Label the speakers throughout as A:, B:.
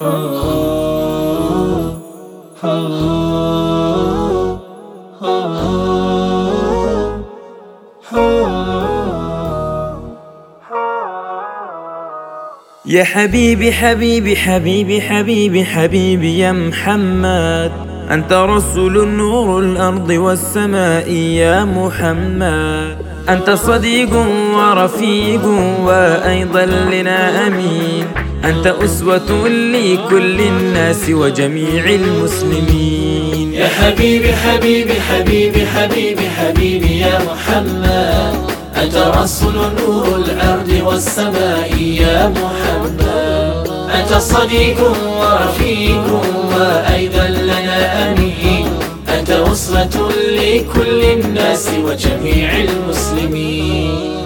A: يا حبيبي حبيبي حبيبي حبيبي حبيبي يا محمد. أنت رسول نور الأرض والسماء يا محمد. أنت صديق ورفيق وأيضا لنا أمين. أنت أسوة لكل الناس وجميع المسلمين.
B: يا حبيبي حبيبي حبيبي حبيبي حبيبي يا محمد. أنت رسول نور الأرض والسماء يا محمد. أنت صديق ورفيق وأيضا لنا أمين. أنت أسرة لكل الناس وجميع المسلمين.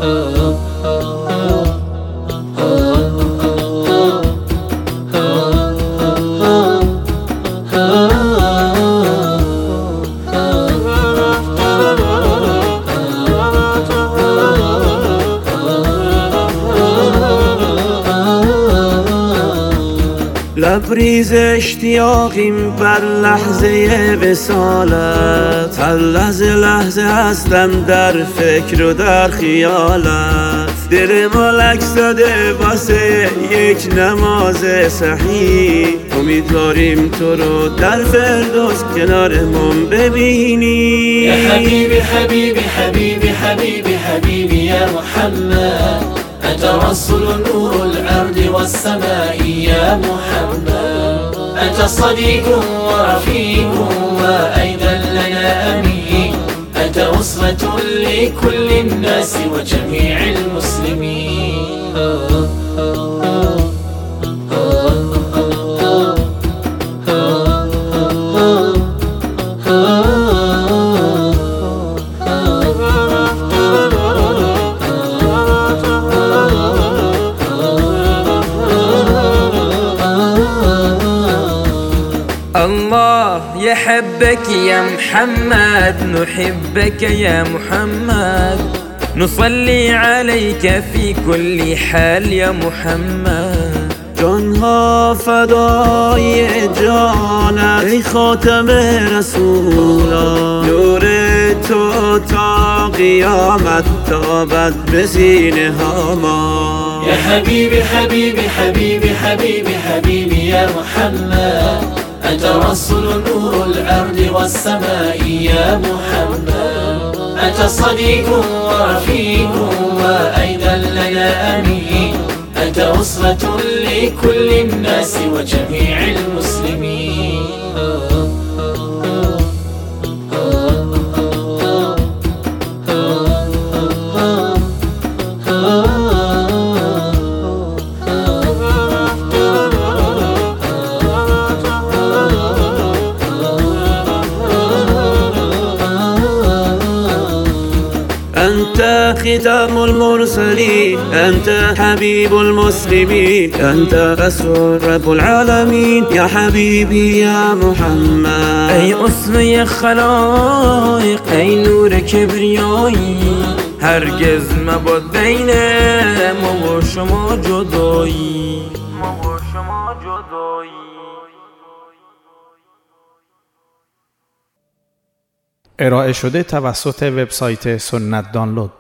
C: لبریز اشتیاقیم بر لحظه وصالت هر لحظه لحظه هستم در فکر و در خیالت. دل ما لک زده واسه یک نماز صحیح. امیدواریم تو رو در فردوس کنارمون ببینی.
B: یا حبیبی حبیبی حبیبی حبیبی حبیبی یا محمد. أنت رسول نور الأرض والسماء يا محمد. أنت صديق ورفيق وأيضا لنا أمين. أنت أسرة لكل الناس وجميع المسلمين.
A: الله يحبك يا محمد نحبك يا محمد. نصلي عليك في كل حال يا محمد.
C: جانها فدای جانت ای خاتم رسولا نور تو تا قیامت تابد به سینه ما
B: يا حبيبي حبيبي حبيبي حبيبي حبيبي يا محمد. أنت رسول نور الأرض والسماء يا محمد؟ أنت صديق ورفيق وأيضا لنا أمين؟ أنت أسرة لكل الناس وجميع المسلمين.
C: ختام المرسلين أنت حبيب المسلمين أنت رسول رب العالمين يا حبيبي يا محمد.
A: ای اصل خلایق ای نور کبریایی هرگز مباد بین ما و شما جدایی ما و شما جدایی.
D: ارائه شده توسط وبسایت سنت دانلود.